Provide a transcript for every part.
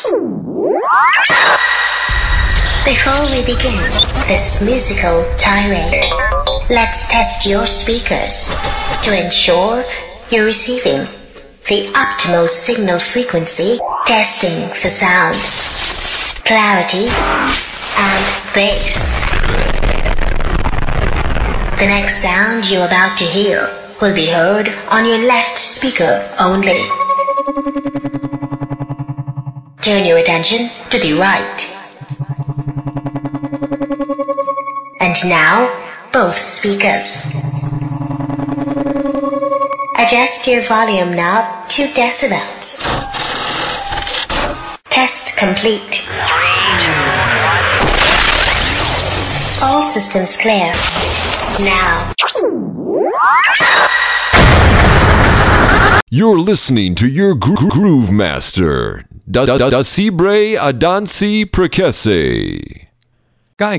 Before we begin this musical tirade, let's test your speakers to ensure you're receiving the optimal signal frequency, testing for sound, clarity, and bass. The next sound you're about to hear will be heard on your left speaker only. Turn your attention to the right. And now, both speakers. Adjust your volume knob to decibels. Test complete. All systems clear. Now. You're listening to your gro- groove master, Da Da Da Sibre Adansi Prekese. Guy.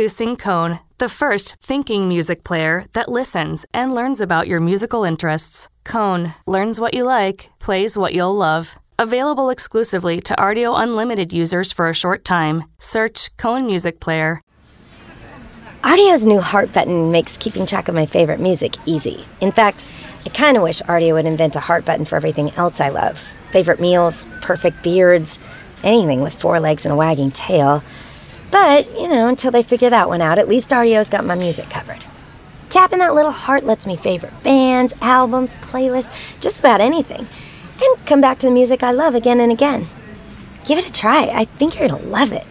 Introducing Cone, the first thinking music player that listens and learns about your musical interests. Cone learns what you like, plays what you'll love. Available exclusively to Rdio Unlimited users for a short time. Search Cone Music Player. Rdio's new heart button makes keeping track of my favorite music easy. In fact, I kind of wish Rdio would invent a heart button for everything else I love favorite meals, perfect beards, anything with four legs and a wagging tail. But, you know, until they figure that one out, at least Rdio's got my music covered. Tapping that little heart lets me favorite bands, albums, playlists, just about anything, and come back to the music I love again and again. Give it a try. I think you're gonna love it.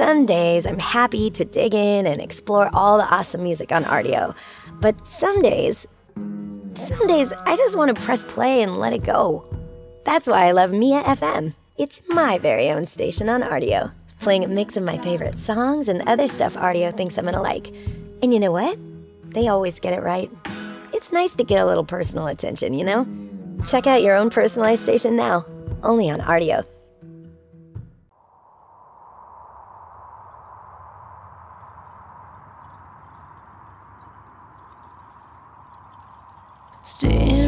Some days I'm happy to dig in and explore all the awesome music on Rdio. But some days, some days I just want to press play and let it go. That's why I love Mia FM. It's my very own station on Rdio, playing a mix of my favorite songs and other stuff Rdio thinks I'm gonna like. And you know what? They always get it right. It's nice to get a little personal attention, you know? Check out your own personalized station now, only on Rdio. Stir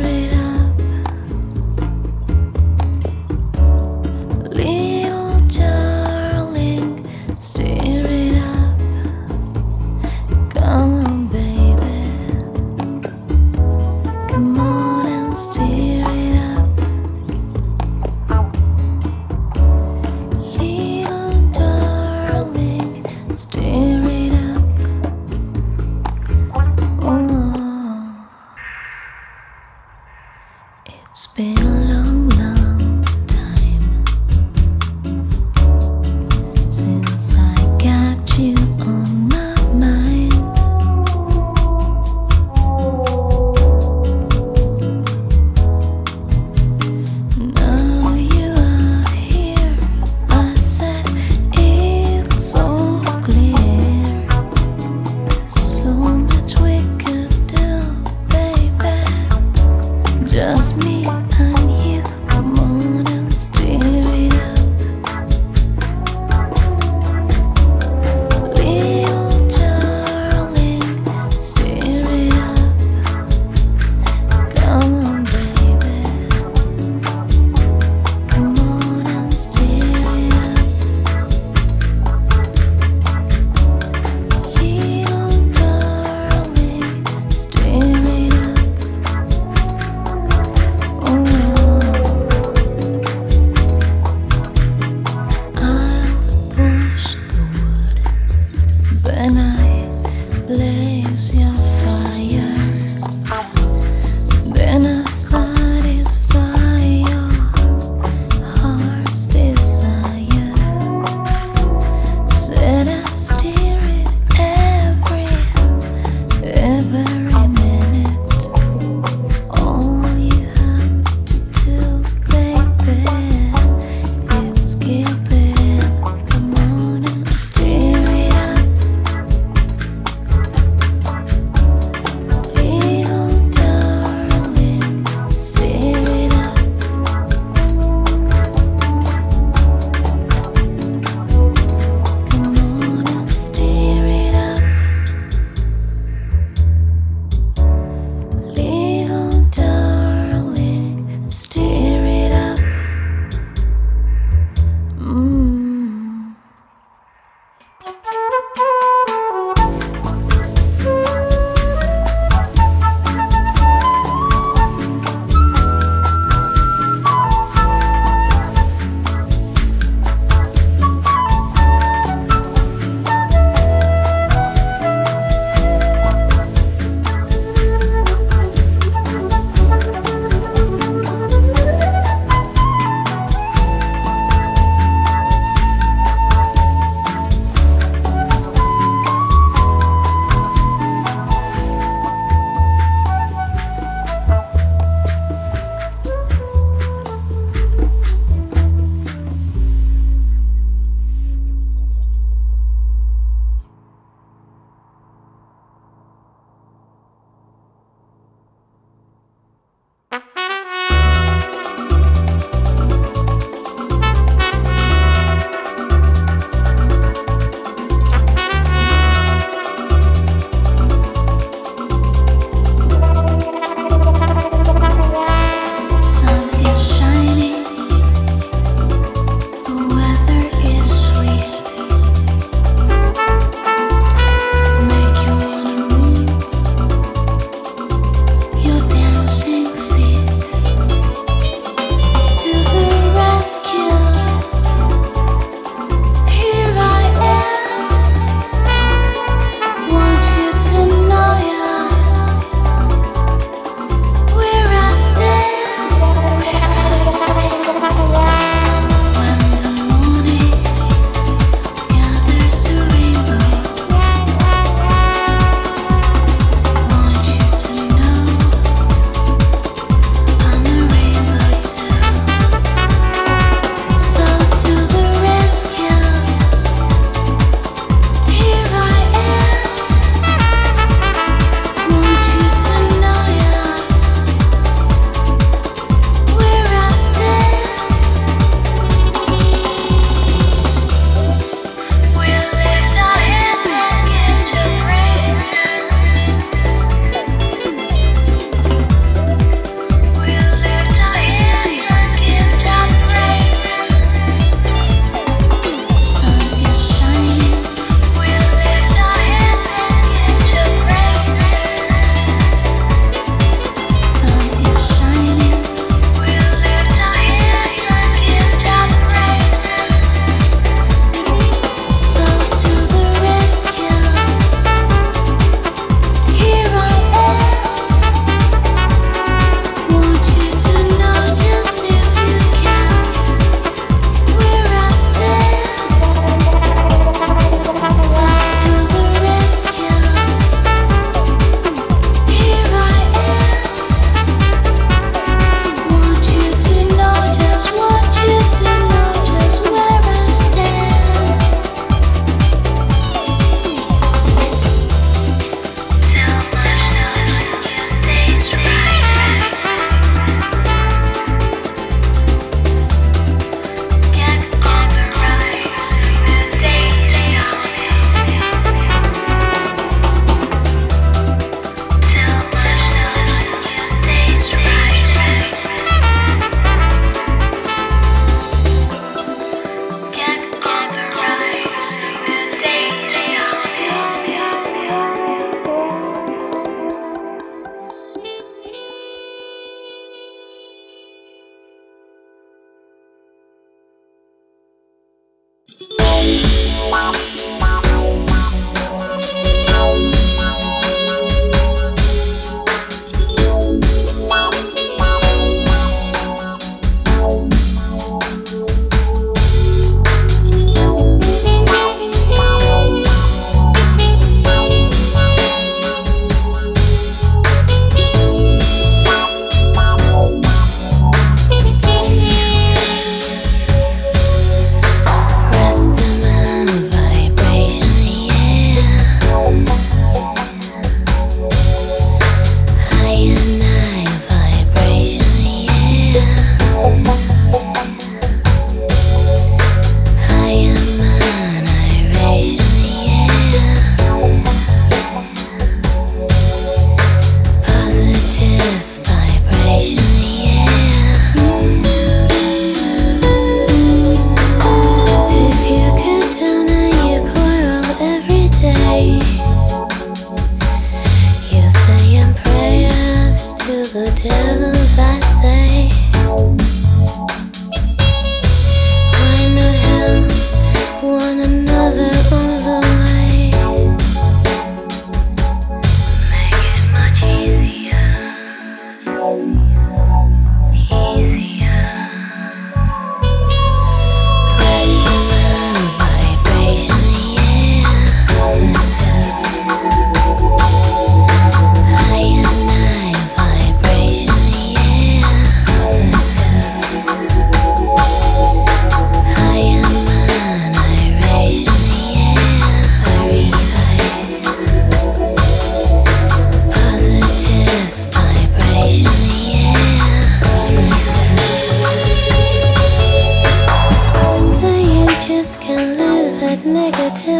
It's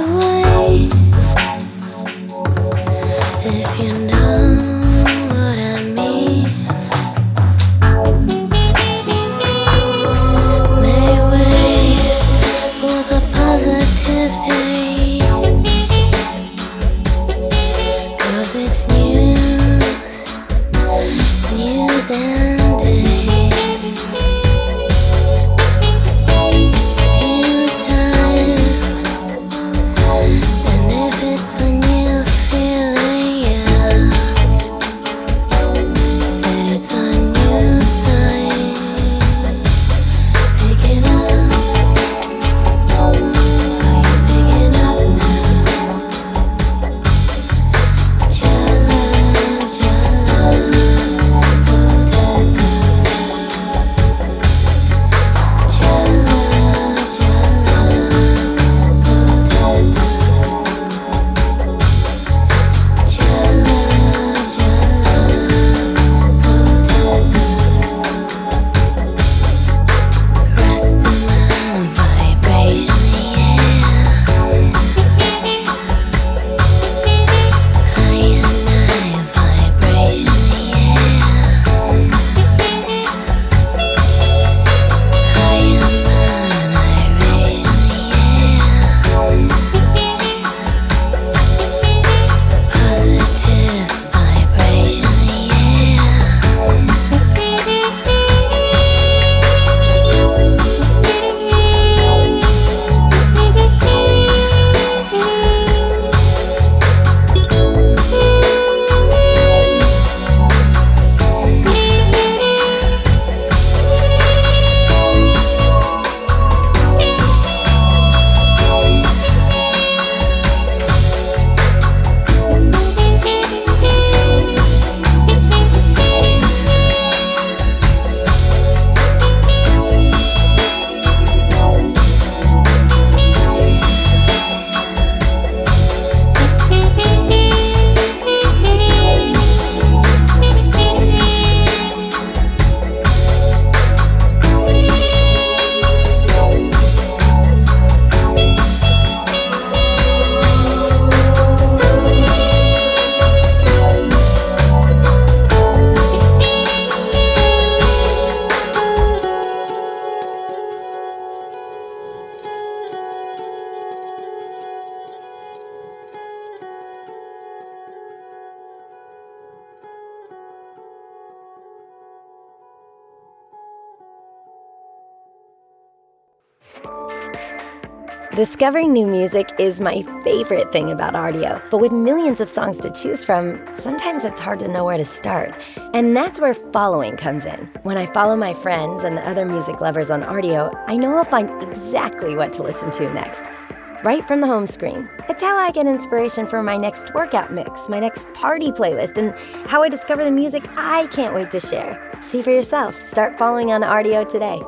away. Discovering new music is my favorite thing about Rdio, but with millions of songs to choose from, sometimes it's hard to know where to start. And that's where following comes in. When I follow my friends and other music lovers on Rdio, I know I'll find exactly what to listen to next. Right from the home screen. It's how I get inspiration for my next workout mix, my next party playlist, and how I discover the music I can't wait to share. See for yourself. Start following on Rdio today.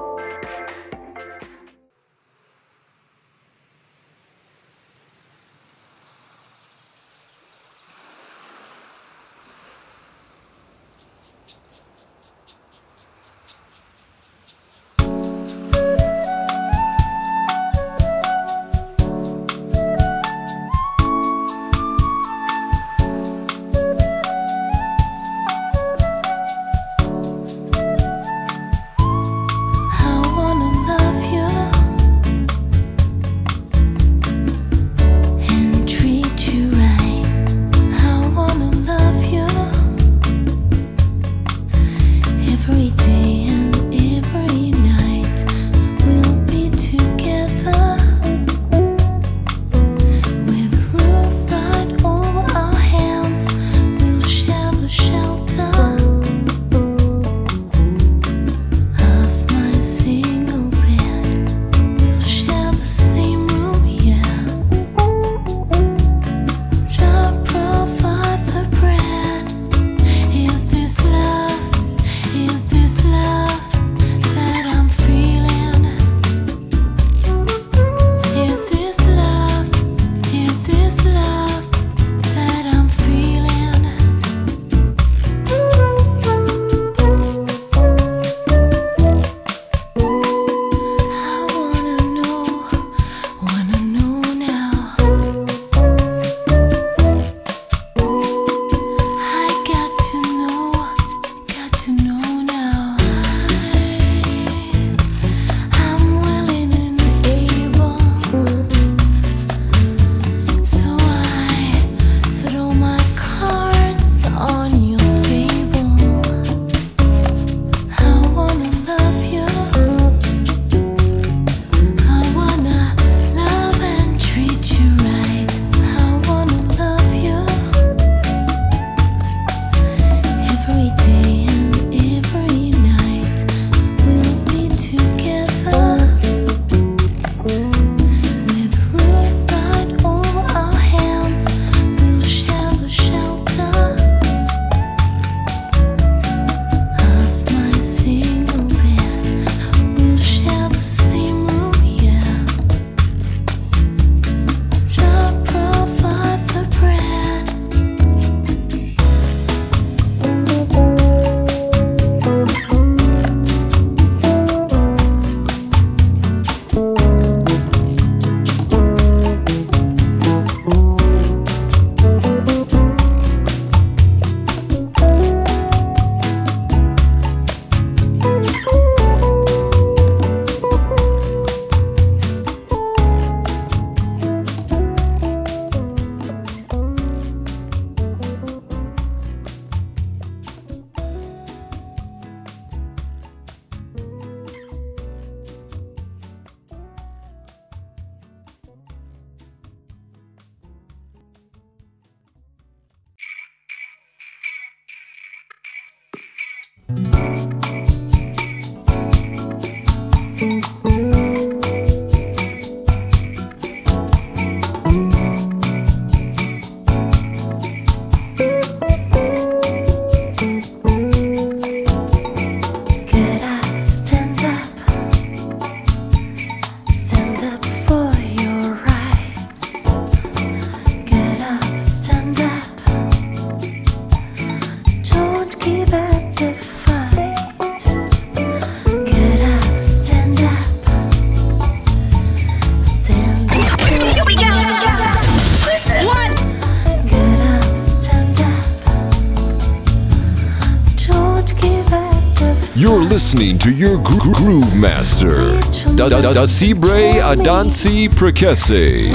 Your gro- groove master, Da Da Da Cibre Adansi Prekese.